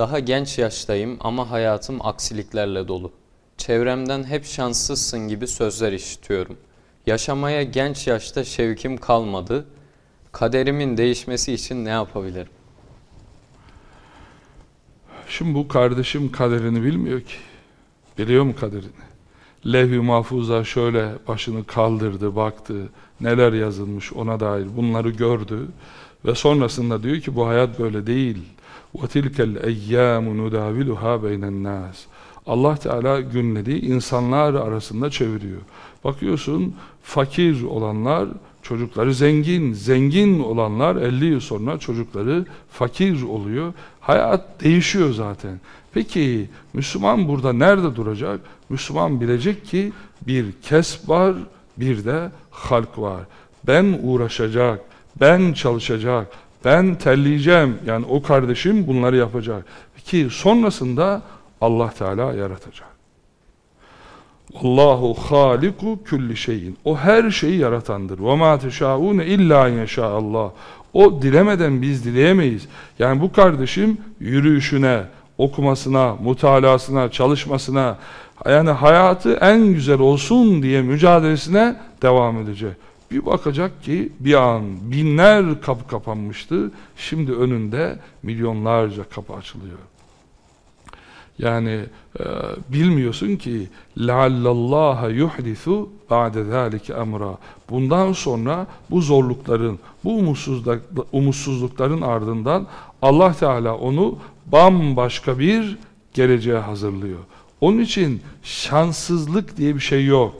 Daha genç yaştayım ama hayatım aksiliklerle dolu. Çevremden hep şanssızsın gibi sözler işitiyorum. Yaşamaya genç yaşta şevkim kalmadı. Kaderimin değişmesi için ne yapabilirim? Şimdi bu kardeşim kaderini bilmiyor ki. Biliyor mu kaderini? Levh-i mahfuza şöyle başını kaldırdı, baktı. Neler yazılmış ona dair bunları gördü. Ve sonrasında diyor ki bu hayat böyle değil. وَتِلْكَ الْاَيَّامُ نُدَاوِلُهَا بَيْنَ النَّاسِ Allah Teala günleri insanlar arasında çeviriyor. Bakıyorsun fakir olanlar çocukları zengin, zengin olanlar 50 yıl sonra çocukları fakir oluyor. Hayat değişiyor zaten. Peki Müslüman burada nerede duracak? Müslüman bilecek ki bir kesp var, bir de halk var. Ben uğraşacak, ben çalışacak, ben telleyeceğim. Yani o kardeşim bunları yapacak. Peki sonrasında Allah Teala yaratacak. Allahu haliku kulli şeyin. O her şeyi yaratandır. Ve ma teşaune illa yeşa Allah. O dilemeden biz dileyemeyiz. Yani bu kardeşim yürüyüşüne, okumasına, mutalasına, çalışmasına, yani hayatı en güzel olsun diye mücadelesine devam edecek. Bir bakacak ki bir an binler kapı kapanmıştı. Şimdi önünde milyonlarca kapı açılıyor. Yani e, bilmiyorsun ki لَعَلَّ yuhdisu ba'de zâlike emra. Bundan sonra bu zorlukların, bu umutsuzluk, umutsuzlukların ardından Allah Teala onu bambaşka bir geleceğe hazırlıyor. Onun için şanssızlık diye bir şey yok.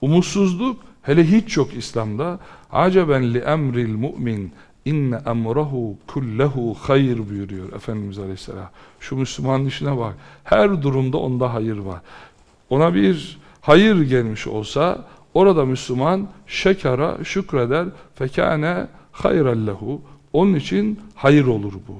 Umutsuzluk hele hiç yok İslam'da. Aceben li emril mu'min inne emrahu kullehu hayır buyuruyor Efendimiz Aleyhisselam. Şu Müslümanın işine bak. Her durumda onda hayır var. Ona bir hayır gelmiş olsa orada Müslüman şekara şükreder fekane hayrallehu. Onun için hayır olur bu.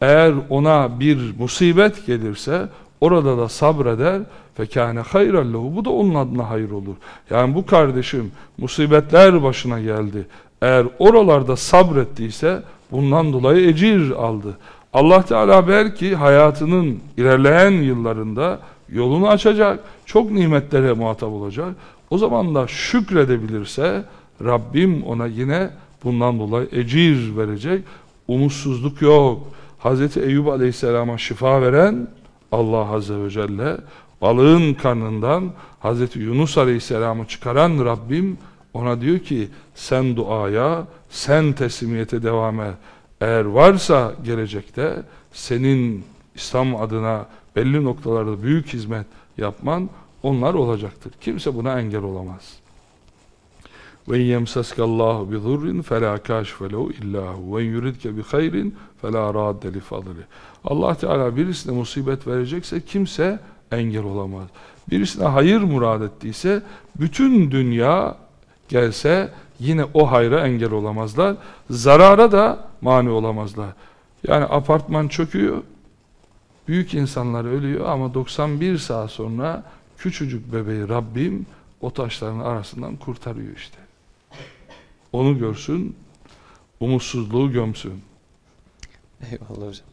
Eğer ona bir musibet gelirse orada da sabreder fekâne hayrallehu. Bu da onun adına hayır olur. Yani bu kardeşim musibetler başına geldi. Eğer oralarda sabrettiyse bundan dolayı ecir aldı. Allah Teala belki hayatının ilerleyen yıllarında yolunu açacak, çok nimetlere muhatap olacak. O zaman da şükredebilirse Rabbim ona yine bundan dolayı ecir verecek. Umutsuzluk yok. Hz. Eyüp Aleyhisselam'a şifa veren Allah Azze ve Celle balığın karnından Hz. Yunus Aleyhisselam'ı çıkaran Rabbim ona diyor ki sen duaya, sen teslimiyete devam et. Eğer varsa gelecekte senin İslam adına belli noktalarda büyük hizmet yapman onlar olacaktır. Kimse buna engel olamaz. Ve yemseskallahu bi zurrin fela kaşfe lehu illa hu ve yuridke bi hayrin fela radde li fadli. Allah Teala birisine musibet verecekse kimse engel olamaz. Birisine hayır murad ettiyse bütün dünya gelse yine o hayra engel olamazlar. Zarara da mani olamazlar. Yani apartman çöküyor, büyük insanlar ölüyor ama 91 saat sonra küçücük bebeği Rabbim o taşların arasından kurtarıyor işte. Onu görsün, umutsuzluğu gömsün. Eyvallah hocam.